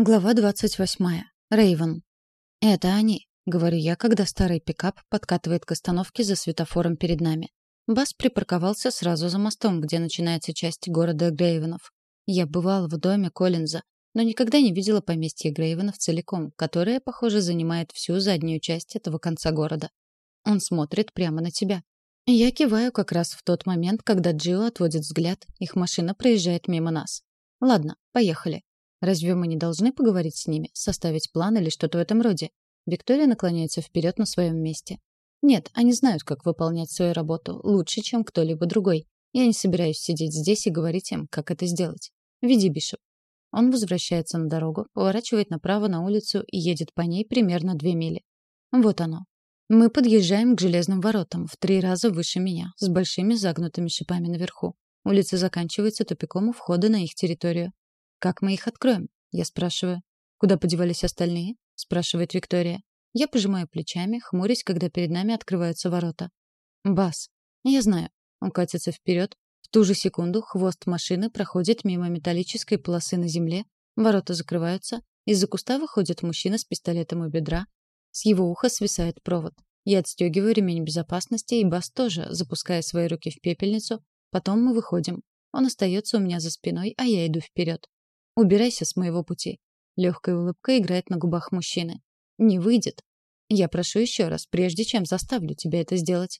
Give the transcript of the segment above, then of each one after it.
Глава 28. Рейвен. «Это они», — говорю я, когда старый пикап подкатывает к остановке за светофором перед нами. Бас припарковался сразу за мостом, где начинается часть города Грейвенов. Я бывала в доме Коллинза, но никогда не видела поместье Грейвенов целиком, которое, похоже, занимает всю заднюю часть этого конца города. Он смотрит прямо на тебя. Я киваю как раз в тот момент, когда Джио отводит взгляд, их машина проезжает мимо нас. Ладно, поехали. Разве мы не должны поговорить с ними, составить план или что-то в этом роде? Виктория наклоняется вперед на своем месте. Нет, они знают, как выполнять свою работу лучше, чем кто-либо другой. Я не собираюсь сидеть здесь и говорить им, как это сделать. Веди, Бишоп. Он возвращается на дорогу, поворачивает направо на улицу и едет по ней примерно две мили. Вот оно. Мы подъезжаем к железным воротам, в три раза выше меня, с большими загнутыми шипами наверху. Улица заканчивается тупиком у входа на их территорию. «Как мы их откроем?» Я спрашиваю. «Куда подевались остальные?» спрашивает Виктория. Я пожимаю плечами, хмурясь, когда перед нами открываются ворота. Бас. Я знаю. Он катится вперед. В ту же секунду хвост машины проходит мимо металлической полосы на земле, ворота закрываются, из-за куста выходит мужчина с пистолетом у бедра, с его уха свисает провод. Я отстегиваю ремень безопасности, и Бас тоже, запуская свои руки в пепельницу. Потом мы выходим. Он остается у меня за спиной, а я иду вперед. Убирайся с моего пути. Легкая улыбка играет на губах мужчины. Не выйдет. Я прошу еще раз, прежде чем заставлю тебя это сделать.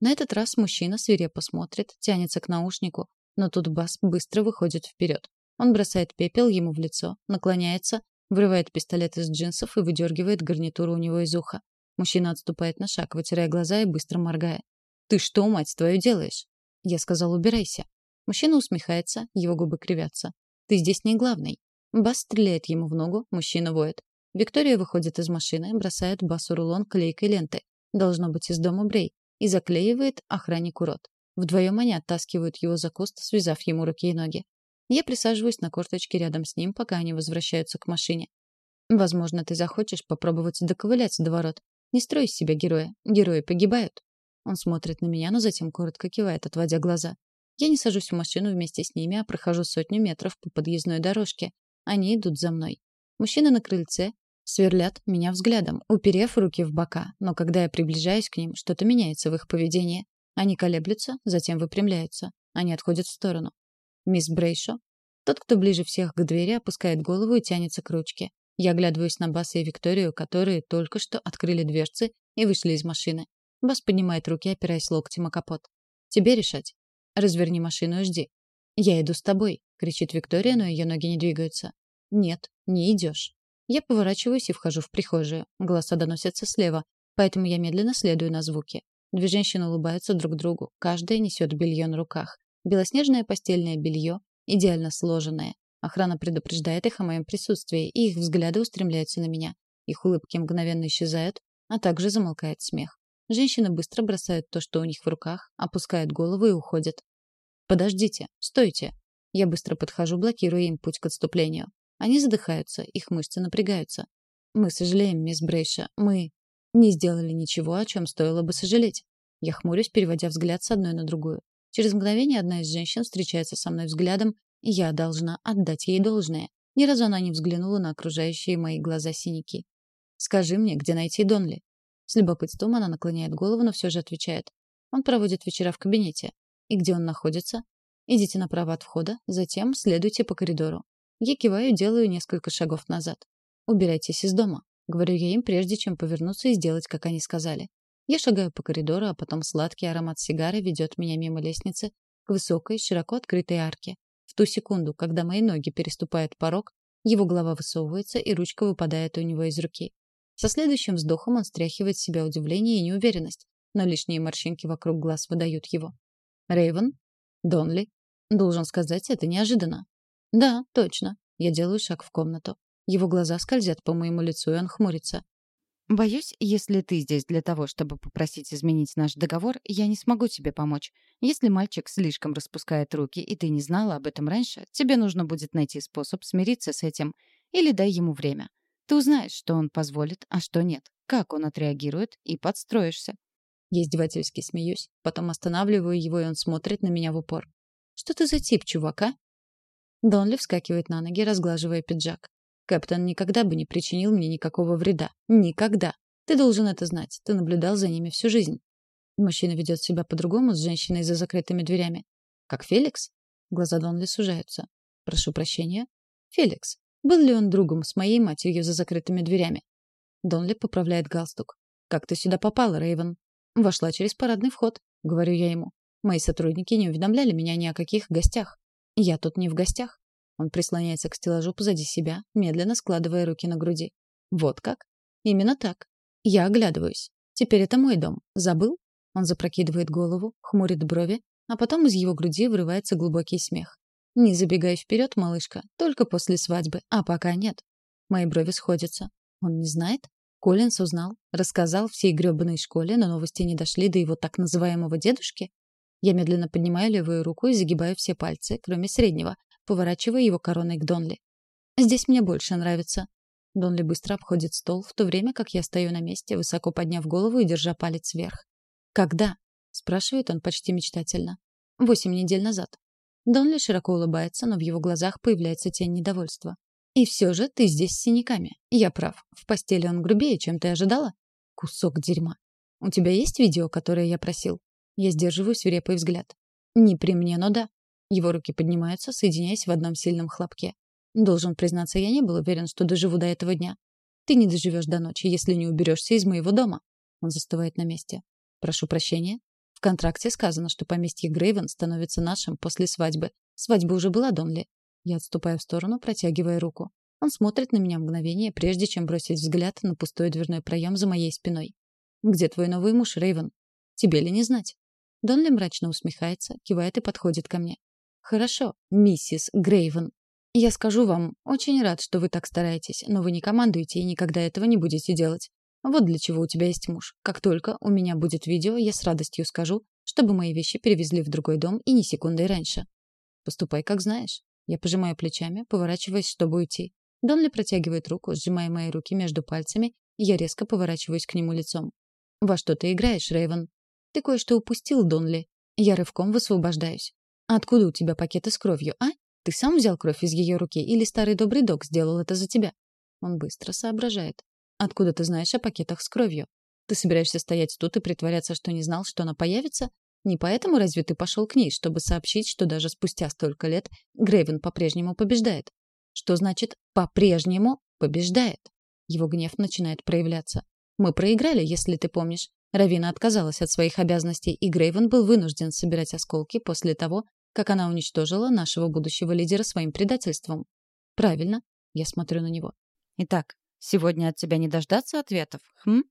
На этот раз мужчина свирепо смотрит, тянется к наушнику, но тут Бас быстро выходит вперед. Он бросает пепел ему в лицо, наклоняется, вырывает пистолет из джинсов и выдергивает гарнитуру у него из уха. Мужчина отступает на шаг, вытирая глаза и быстро моргая. «Ты что, мать твою, делаешь?» Я сказал, убирайся. Мужчина усмехается, его губы кривятся. Ты здесь не главный. Бас стреляет ему в ногу, мужчина воет. Виктория выходит из машины, бросает Басу рулон клейкой ленты. Должно быть из дома Брей. И заклеивает охраннику рот. Вдвоем они оттаскивают его за куст, связав ему руки и ноги. Я присаживаюсь на корточке рядом с ним, пока они возвращаются к машине. Возможно, ты захочешь попробовать доковылять до ворот. Не строй из себя героя. Герои погибают. Он смотрит на меня, но затем коротко кивает, отводя глаза. Я не сажусь в машину вместе с ними, а прохожу сотню метров по подъездной дорожке. Они идут за мной. Мужчины на крыльце сверлят меня взглядом, уперев руки в бока, но когда я приближаюсь к ним, что-то меняется в их поведении. Они колеблются, затем выпрямляются. Они отходят в сторону. Мисс Брейшо. Тот, кто ближе всех к двери, опускает голову и тянется к ручке. Я оглядываюсь на Баса и Викторию, которые только что открыли дверцы и вышли из машины. Бас поднимает руки, опираясь локтем о капот. «Тебе решать. Разверни машину и жди. Я иду с тобой, кричит Виктория, но ее ноги не двигаются. Нет, не идешь. Я поворачиваюсь и вхожу в прихожую. Голоса доносятся слева, поэтому я медленно следую на звуки. Две женщины улыбаются друг другу, каждая несет белье на руках. Белоснежное постельное белье, идеально сложенное. Охрана предупреждает их о моем присутствии, и их взгляды устремляются на меня. Их улыбки мгновенно исчезают, а также замолкает смех. Женщины быстро бросают то, что у них в руках, опускают голову и уходят. «Подождите, стойте!» Я быстро подхожу, блокируя им путь к отступлению. Они задыхаются, их мышцы напрягаются. «Мы сожалеем, мисс Брейша, мы не сделали ничего, о чем стоило бы сожалеть». Я хмурюсь, переводя взгляд с одной на другую. Через мгновение одна из женщин встречается со мной взглядом, и я должна отдать ей должное. Ни разу она не взглянула на окружающие мои глаза синяки. «Скажи мне, где найти Донли?» С любопытством она наклоняет голову, но все же отвечает. Он проводит вечера в кабинете. И где он находится? Идите направо от входа, затем следуйте по коридору. Я киваю делаю несколько шагов назад. Убирайтесь из дома, говорю я им, прежде чем повернуться и сделать, как они сказали. Я шагаю по коридору, а потом сладкий аромат сигары ведет меня мимо лестницы к высокой, широко открытой арке. В ту секунду, когда мои ноги переступают порог, его голова высовывается, и ручка выпадает у него из руки. Со следующим вздохом он стряхивает с себя удивление и неуверенность, но лишние морщинки вокруг глаз выдают его. Рейвен? Донли? Должен сказать, это неожиданно. Да, точно. Я делаю шаг в комнату. Его глаза скользят по моему лицу, и он хмурится. Боюсь, если ты здесь для того, чтобы попросить изменить наш договор, я не смогу тебе помочь. Если мальчик слишком распускает руки, и ты не знала об этом раньше, тебе нужно будет найти способ смириться с этим или дай ему время. Ты узнаешь, что он позволит, а что нет, как он отреагирует, и подстроишься. Я издевательски смеюсь, потом останавливаю его, и он смотрит на меня в упор. «Что ты за тип, чувак, а?» Донли вскакивает на ноги, разглаживая пиджак. Капитан никогда бы не причинил мне никакого вреда. Никогда. Ты должен это знать. Ты наблюдал за ними всю жизнь. Мужчина ведет себя по-другому с женщиной за закрытыми дверями. Как Феликс? Глаза Донли сужаются. Прошу прощения. Феликс. Был ли он другом с моей матерью за закрытыми дверями? Донли поправляет галстук. Как ты сюда попала, Рейвен? Вошла через парадный вход, говорю я ему. Мои сотрудники не уведомляли меня ни о каких гостях. Я тут не в гостях. Он прислоняется к стеллажу позади себя, медленно складывая руки на груди. Вот как? Именно так. Я оглядываюсь. Теперь это мой дом. Забыл? Он запрокидывает голову, хмурит брови, а потом из его груди вырывается глубокий смех. Не забегай вперед, малышка, только после свадьбы, а пока нет. Мои брови сходятся. Он не знает? Коллинс узнал, рассказал всей грёбаной школе, но новости не дошли до его так называемого дедушки. Я медленно поднимаю левую руку и загибаю все пальцы, кроме среднего, поворачивая его короной к Донли. «Здесь мне больше нравится». Донли быстро обходит стол, в то время как я стою на месте, высоко подняв голову и держа палец вверх. «Когда?» — спрашивает он почти мечтательно. «Восемь недель назад». Донли широко улыбается, но в его глазах появляется тень недовольства. «И все же ты здесь с синяками. Я прав. В постели он грубее, чем ты ожидала?» «Кусок дерьма. У тебя есть видео, которое я просил?» Я сдерживаю свирепый взгляд. «Не при мне, но да. Его руки поднимаются, соединяясь в одном сильном хлопке. Должен признаться, я не был уверен, что доживу до этого дня. Ты не доживешь до ночи, если не уберешься из моего дома. Он застывает на месте. Прошу прощения. В контракте сказано, что поместье Грейвен становится нашим после свадьбы. Свадьба уже была, Донли. Я отступаю в сторону, протягивая руку. Он смотрит на меня мгновение, прежде чем бросить взгляд на пустой дверной проем за моей спиной. «Где твой новый муж, Рейвен? Тебе ли не знать?» Донли мрачно усмехается, кивает и подходит ко мне. Хорошо, миссис Грейвен. Я скажу вам, очень рад, что вы так стараетесь, но вы не командуете и никогда этого не будете делать. Вот для чего у тебя есть муж. Как только у меня будет видео, я с радостью скажу, чтобы мои вещи перевезли в другой дом и ни секундой раньше. Поступай, как знаешь. Я пожимаю плечами, поворачиваясь, чтобы уйти. Донли протягивает руку, сжимая мои руки между пальцами, и я резко поворачиваюсь к нему лицом. «Во что ты играешь, Рейвен?» «Ты кое-что упустил, Донли». Я рывком высвобождаюсь. Откуда у тебя пакеты с кровью, а? Ты сам взял кровь из ее руки или старый добрый док сделал это за тебя? Он быстро соображает. Откуда ты знаешь о пакетах с кровью? Ты собираешься стоять тут и притворяться, что не знал, что она появится? Не поэтому разве ты пошел к ней, чтобы сообщить, что даже спустя столько лет Грейвен по-прежнему побеждает? Что значит «по-прежнему побеждает»? Его гнев начинает проявляться. Мы проиграли, если ты помнишь. Равина отказалась от своих обязанностей, и Грейвен был вынужден собирать осколки после того, как она уничтожила нашего будущего лидера своим предательством. Правильно. Я смотрю на него. Итак, сегодня от тебя не дождаться ответов, хм?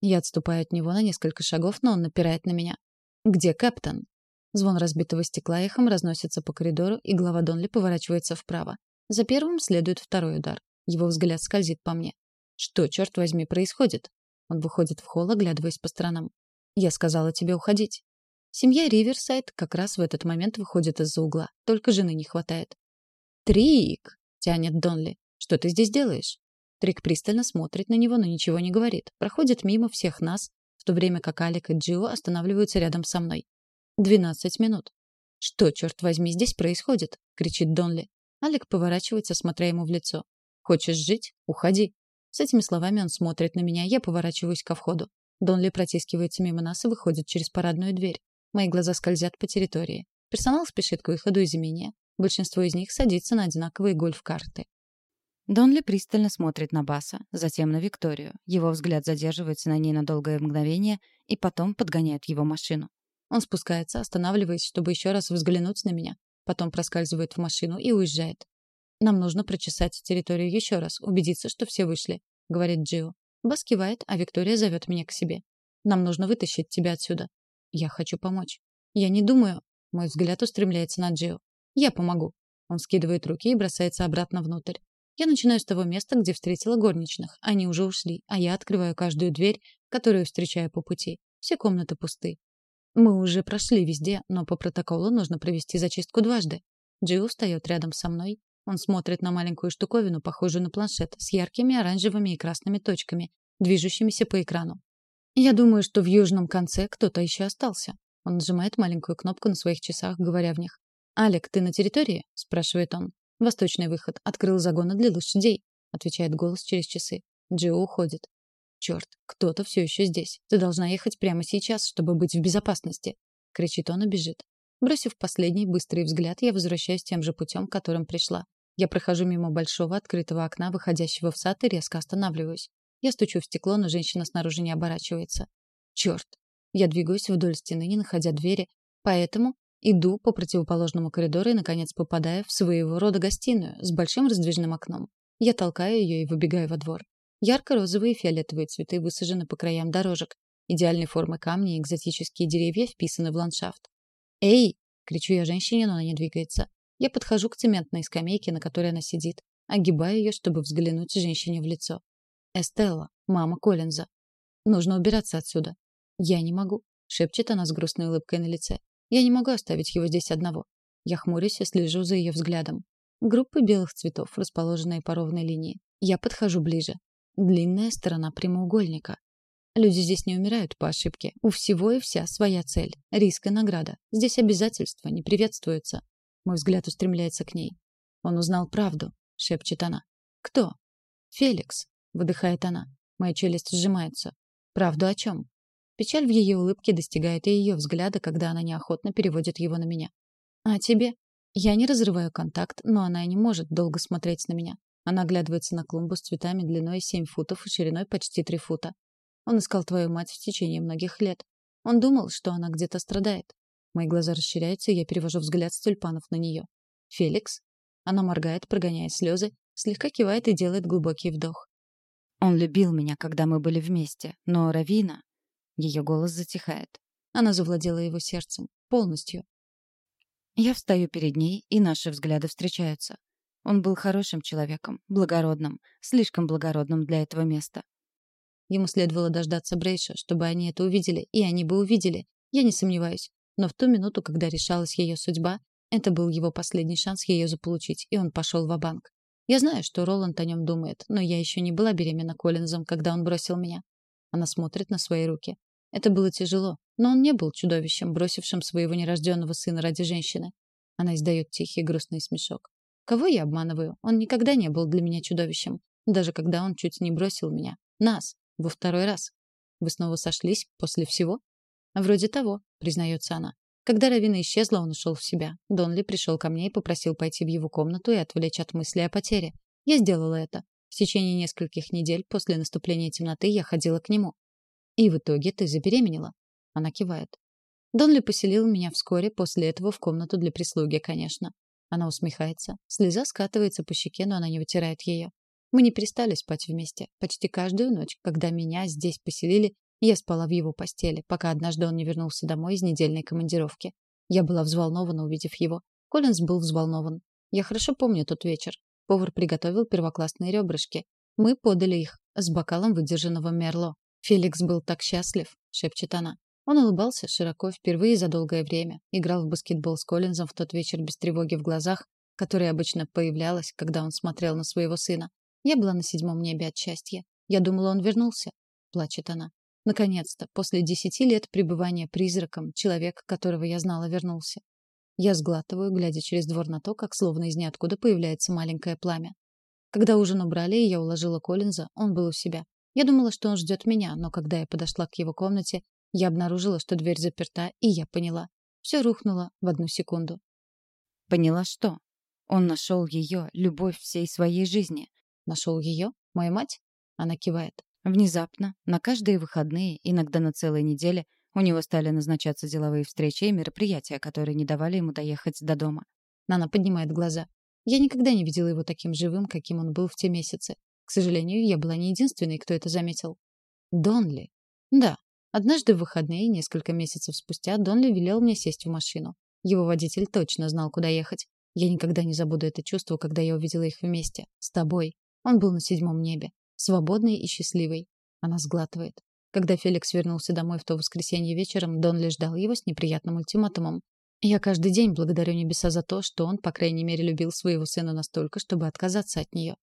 Я отступаю от него на несколько шагов, но он напирает на меня. Где капитан? Звон разбитого стекла эхом разносится по коридору, и глава Донли поворачивается вправо. За первым следует второй удар. Его взгляд скользит по мне. Что, черт возьми, происходит? Он выходит в холл, оглядываясь по сторонам. Я сказала тебе уходить. Семья Риверсайд как раз в этот момент выходит из-за угла. Только жены не хватает. «Трик!» — тянет Донли. «Что ты здесь делаешь?» Трик пристально смотрит на него, но ничего не говорит. Проходит мимо всех нас, в то время как Алик и Джио останавливаются рядом со мной. «Двенадцать минут». «Что, черт возьми, здесь происходит?» — кричит Донли. Алик поворачивается, смотря ему в лицо. «Хочешь жить? Уходи». С этими словами он смотрит на меня, я поворачиваюсь ко входу. Донли протискивается мимо нас и выходит через парадную дверь. Мои глаза скользят по территории. Персонал спешит к выходу из имения. Большинство из них садится на одинаковые гольф-карты. Донли пристально смотрит на Баса, затем на Викторию. Его взгляд задерживается на ней на долгое мгновение и потом подгоняет его машину. Он спускается, останавливаясь, чтобы еще раз взглянуть на меня. Потом проскальзывает в машину и уезжает. «Нам нужно прочесать территорию еще раз, убедиться, что все вышли», — говорит Джио. Бас кивает, а Виктория зовет меня к себе. «Нам нужно вытащить тебя отсюда. Я хочу помочь. Я не думаю. Мой взгляд устремляется на Джио. Я помогу. Он скидывает руки и бросается обратно внутрь. Я начинаю с того места, где встретила горничных. Они уже ушли, а я открываю каждую дверь, которую встречаю по пути. Все комнаты пусты. Мы уже прошли везде, но по протоколу нужно провести зачистку дважды. Джио встает рядом со мной. Он смотрит на маленькую штуковину, похожую на планшет, с яркими оранжевыми и красными точками, движущимися по экрану. Я думаю, что в южном конце кто-то еще остался. Он нажимает маленькую кнопку на своих часах, говоря в них. «Алек, ты на территории?» — спрашивает он. Восточный выход. Открыл загоны для лошадей. — отвечает голос через часы. Джио уходит. «Черт, кто-то все еще здесь. Ты должна ехать прямо сейчас, чтобы быть в безопасности!» — кричит он и бежит. Бросив последний быстрый взгляд, я возвращаюсь тем же путем, которым пришла. Я прохожу мимо большого открытого окна, выходящего в сад, и резко останавливаюсь. Я стучу в стекло, но женщина снаружи не оборачивается. Черт! Я двигаюсь вдоль стены, не находя двери, поэтому иду по противоположному коридору и, наконец, попадаю в своего рода гостиную с большим раздвижным окном. Я толкаю ее и выбегаю во двор. Ярко-розовые и фиолетовые цветы высажены по краям дорожек. Идеальной формы камни и экзотические деревья вписаны в ландшафт. «Эй!» — кричу я женщине, но она не двигается. Я подхожу к цементной скамейке, на которой она сидит. Огибаю ее, чтобы взглянуть женщине в лицо. Эстелла, мама Коллинза. Нужно убираться отсюда. Я не могу, шепчет она с грустной улыбкой на лице. Я не могу оставить его здесь одного. Я хмурюсь и слежу за ее взглядом. Группы белых цветов, расположенные по ровной линии. Я подхожу ближе. Длинная сторона прямоугольника. Люди здесь не умирают по ошибке. У всего и вся своя цель. Риск и награда. Здесь обязательства не приветствуются. Мой взгляд устремляется к ней. Он узнал правду, шепчет она. Кто? Феликс, выдыхает она. Моя челюсть сжимается. Правду о чем? Печаль в ее улыбке достигает и ее взгляда, когда она неохотно переводит его на меня. А тебе? Я не разрываю контакт, но она не может долго смотреть на меня. Она оглядывается на клумбу с цветами длиной 7 футов и шириной почти 3 фута. Он искал твою мать в течение многих лет. Он думал, что она где-то страдает. Мои глаза расширяются, и я перевожу взгляд с тюльпанов на нее. «Феликс?» Она моргает, прогоняя слезы, слегка кивает и делает глубокий вдох. «Он любил меня, когда мы были вместе, но Равина...» Ее голос затихает. Она завладела его сердцем. Полностью. Я встаю перед ней, и наши взгляды встречаются. Он был хорошим человеком, благородным, слишком благородным для этого места. Ему следовало дождаться Брейша, чтобы они это увидели, и они бы увидели. Я не сомневаюсь. Но в ту минуту, когда решалась ее судьба, это был его последний шанс ее заполучить, и он пошел в банк Я знаю, что Роланд о нем думает, но я еще не была беременна Коллинзом, когда он бросил меня. Она смотрит на свои руки. Это было тяжело, но он не был чудовищем, бросившим своего нерожденного сына ради женщины. Она издает тихий грустный смешок. Кого я обманываю? Он никогда не был для меня чудовищем. Даже когда он чуть не бросил меня. Нас. Во второй раз. Вы снова сошлись после всего? Вроде того, признается она. Когда Равина исчезла, он ушел в себя. Донли пришел ко мне и попросил пойти в его комнату и отвлечь от мысли о потере. Я сделала это. В течение нескольких недель после наступления темноты я ходила к нему. И в итоге ты забеременела. Она кивает. Донли поселил меня вскоре после этого в комнату для прислуги, конечно. Она усмехается. Слеза скатывается по щеке, но она не вытирает ее. Мы не перестали спать вместе. Почти каждую ночь, когда меня здесь поселили, я спала в его постели, пока однажды он не вернулся домой из недельной командировки. Я была взволнована, увидев его. Коллинз был взволнован. Я хорошо помню тот вечер. Повар приготовил первоклассные ребрышки. Мы подали их с бокалом выдержанного мерло. «Феликс был так счастлив», — шепчет она. Он улыбался широко впервые за долгое время. Играл в баскетбол с Коллинзом в тот вечер без тревоги в глазах, которая обычно появлялась, когда он смотрел на своего сына. Я была на седьмом небе от счастья. Я думала, он вернулся. Плачет она. Наконец-то, после десяти лет пребывания призраком, человек, которого я знала, вернулся. Я сглатываю, глядя через двор на то, как словно из ниоткуда появляется маленькое пламя. Когда ужин убрали, и я уложила Коллинза, он был у себя. Я думала, что он ждет меня, но когда я подошла к его комнате, я обнаружила, что дверь заперта, и я поняла. Все рухнуло в одну секунду. Поняла что? Он нашел ее, любовь всей своей жизни. Нашел ее? Мою мать? Она кивает. Внезапно, на каждые выходные, иногда на целой неделе, у него стали назначаться деловые встречи и мероприятия, которые не давали ему доехать до дома. Нана поднимает глаза. Я никогда не видела его таким живым, каким он был в те месяцы. К сожалению, я была не единственной, кто это заметил. Донли. Да. Однажды в выходные, несколько месяцев спустя, Донли велел мне сесть в машину. Его водитель точно знал, куда ехать. Я никогда не забуду это чувство, когда я увидела их вместе. С тобой. Он был на седьмом небе, свободный и счастливый. Она сглатывает. Когда Феликс вернулся домой в то воскресенье вечером, Донли ждал его с неприятным ультиматумом. Я каждый день благодарю небеса за то, что он, по крайней мере, любил своего сына настолько, чтобы отказаться от нее.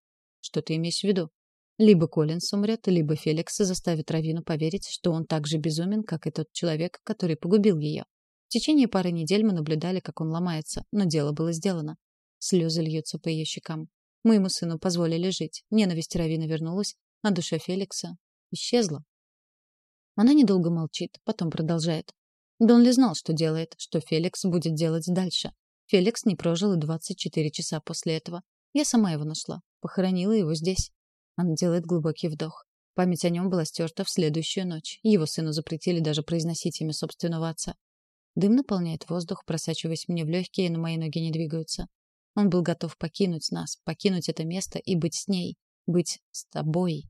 Что ты имеешь в виду? Либо Коллинс умрет, либо Феликс заставит Равину поверить, что он так же безумен, как и тот человек, который погубил ее. В течение пары недель мы наблюдали, как он ломается, но дело было сделано. Слезы льются по ее щекам. Моему сыну позволили жить. Ненависть Равина вернулась, а душа Феликса исчезла. Она недолго молчит, потом продолжает. Донли знал, что делает, что Феликс будет делать дальше. Феликс не прожил и 24 часа после этого. Я сама его нашла, похоронила его здесь. Она делает глубокий вдох. Память о нем была стерта в следующую ночь. Его сыну запретили даже произносить имя собственного отца. Дым наполняет воздух, просачиваясь мне в легкие, но мои ноги не двигаются. Он был готов покинуть нас, покинуть это место и быть с ней, быть с тобой.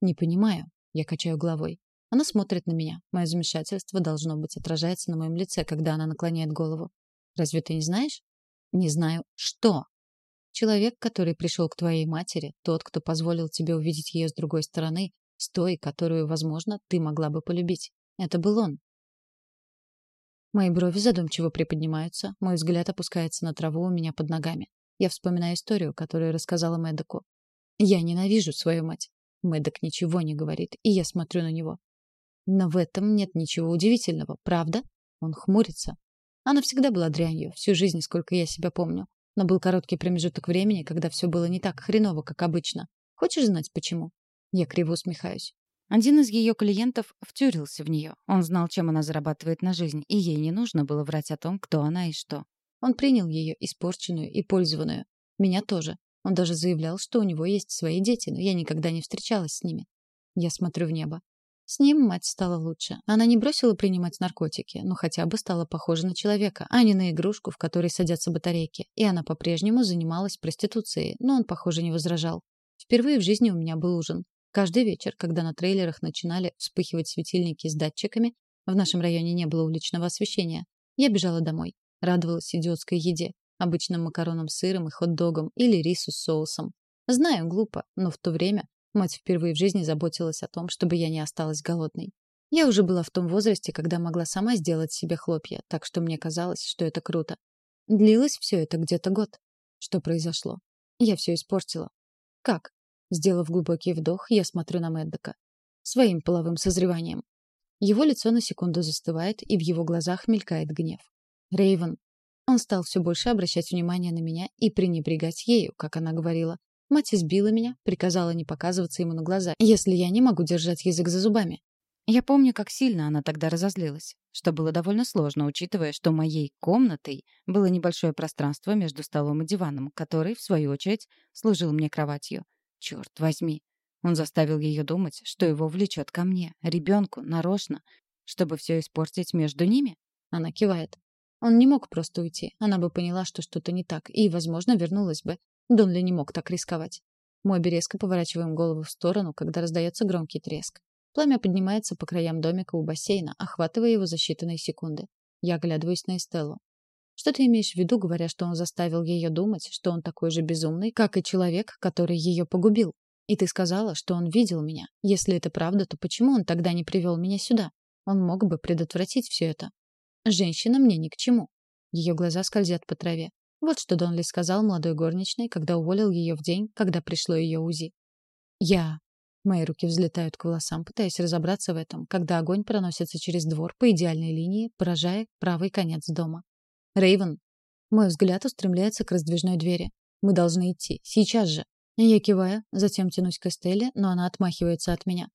Не понимаю. Я качаю головой. Она смотрит на меня. Мое замешательство должно быть отражается на моем лице, когда она наклоняет голову. Разве ты не знаешь? Не знаю что. Человек, который пришел к твоей матери, тот, кто позволил тебе увидеть ее с другой стороны, с той, которую, возможно, ты могла бы полюбить. Это был он. Мои брови задумчиво приподнимаются, мой взгляд опускается на траву у меня под ногами. Я вспоминаю историю, которую рассказала Мэддоку. Я ненавижу свою мать. Мэддок ничего не говорит, и я смотрю на него. Но в этом нет ничего удивительного, правда? Он хмурится. Она всегда была дрянью, всю жизнь, сколько я себя помню. Но был короткий промежуток времени, когда все было не так хреново, как обычно. Хочешь знать почему? Я криво усмехаюсь. Один из ее клиентов втюрился в нее. Он знал, чем она зарабатывает на жизнь, и ей не нужно было врать о том, кто она и что. Он принял ее, испорченную и пользованную. Меня тоже. Он даже заявлял, что у него есть свои дети, но я никогда не встречалась с ними. Я смотрю в небо. С ним мать стала лучше. Она не бросила принимать наркотики, но хотя бы стала похожа на человека, а не на игрушку, в которой садятся батарейки. И она по-прежнему занималась проституцией, но он, похоже, не возражал. Впервые в жизни у меня был ужин. Каждый вечер, когда на трейлерах начинали вспыхивать светильники с датчиками, в нашем районе не было уличного освещения, я бежала домой. Радовалась идиотской еде, обычным макаронам с сыром и хот-догом или рису с соусом. Знаю, глупо, но в то время мать впервые в жизни заботилась о том, чтобы я не осталась голодной. Я уже была в том возрасте, когда могла сама сделать себе хлопья, так что мне казалось, что это круто. Длилось все это где-то год. Что произошло? Я все испортила. Как? Сделав глубокий вдох, я смотрю на Мэддока. Своим половым созреванием. Его лицо на секунду застывает, и в его глазах мелькает гнев. Рейвен. Он стал все больше обращать внимание на меня и пренебрегать ею, как она говорила. Мать избила меня, приказала не показываться ему на глаза, если я не могу держать язык за зубами. Я помню, как сильно она тогда разозлилась, что было довольно сложно, учитывая, что моей комнатой было небольшое пространство между столом и диваном, который, в свою очередь, служил мне кроватью. Черт возьми. Он заставил ее думать, что его влечет ко мне, ребенку, нарочно, чтобы все испортить между ними. Она кивает. Он не мог просто уйти. Она бы поняла, что что-то не так, и, возможно, вернулась бы. Донли не мог так рисковать. Мы обе поворачиваем голову в сторону, когда раздается громкий треск. Пламя поднимается по краям домика у бассейна, охватывая его за считанные секунды. Я оглядываюсь на Эстеллу. Что ты имеешь в виду, говоря, что он заставил ее думать, что он такой же безумный, как и человек, который ее погубил? И ты сказала, что он видел меня. Если это правда, то почему он тогда не привел меня сюда? Он мог бы предотвратить все это. Женщина мне ни к чему. Ее глаза скользят по траве. Вот что Донли сказал молодой горничной, когда уволил ее в день, когда пришло ее УЗИ. Я... Мои руки взлетают к волосам, пытаясь разобраться в этом, когда огонь проносится через двор по идеальной линии, поражая правый конец дома. Рейвен. Мой взгляд устремляется к раздвижной двери. Мы должны идти. Сейчас же. Я киваю, затем тянусь к Эстелле, но она отмахивается от меня.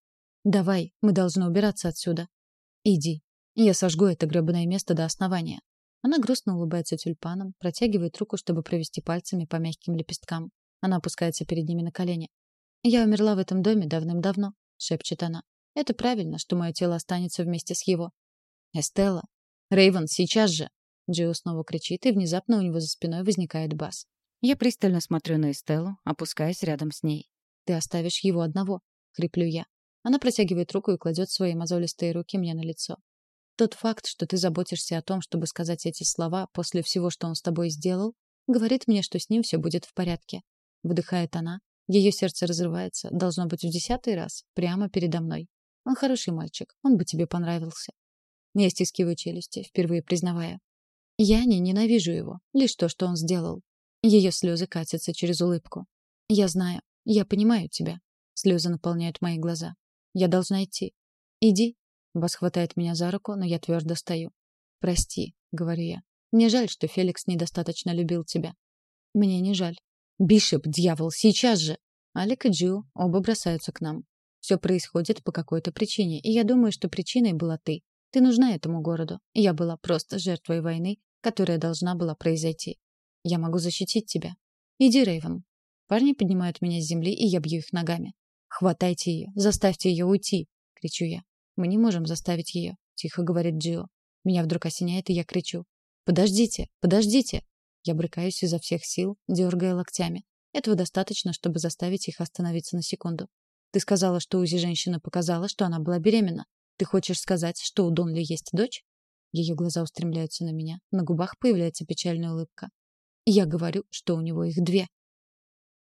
Давай, мы должны убираться отсюда. Иди. Я сожгу это грёбаное место до основания. Она грустно улыбается тюльпаном, протягивает руку, чтобы провести пальцами по мягким лепесткам. Она опускается перед ними на колени. «Я умерла в этом доме давным-давно», — шепчет она. «Это правильно, что мое тело останется вместе с его». «Эстелла! Рейвен, сейчас же!» Джио снова кричит, и внезапно у него за спиной возникает бас. Я пристально смотрю на Эстеллу, опускаясь рядом с ней. «Ты оставишь его одного», — хриплю я. Она протягивает руку и кладет свои мозолистые руки мне на лицо. Тот факт, что ты заботишься о том, чтобы сказать эти слова после всего, что он с тобой сделал, говорит мне, что с ним все будет в порядке. Выдыхает она. Ее сердце разрывается, должно быть в десятый раз, прямо передо мной. Он хороший мальчик, он бы тебе понравился. Я стискиваю челюсти, впервые признавая. Я не ненавижу его, лишь то, что он сделал. Ее слезы катятся через улыбку. Я знаю, я понимаю тебя. Слезы наполняют мои глаза. Я должна идти. Иди. Бас хватает меня за руку, но я твердо стою. Прости, говорю я. Мне жаль, что Феликс недостаточно любил тебя. Мне не жаль. «Бишоп, дьявол, сейчас же!» Алик и Джио оба бросаются к нам. Все происходит по какой-то причине, и я думаю, что причиной была ты. Ты нужна этому городу. Я была просто жертвой войны, которая должна была произойти. Я могу защитить тебя. Иди, Рейвен. Парни поднимают меня с земли, и я бью их ногами. Хватайте ее, заставьте ее уйти, кричу я. Мы не можем заставить ее, тихо говорит Джио. Меня вдруг осеняет, и я кричу: "Подождите, подождите!" Я брыкаюсь изо всех сил, дергая локтями. Этого достаточно, чтобы заставить их остановиться на секунду. Ты сказала, что УЗИ женщина показала, что она была беременна. Ты хочешь сказать, что у Донли есть дочь? Ее глаза устремляются на меня. На губах появляется печальная улыбка. Я говорю, что у него их две.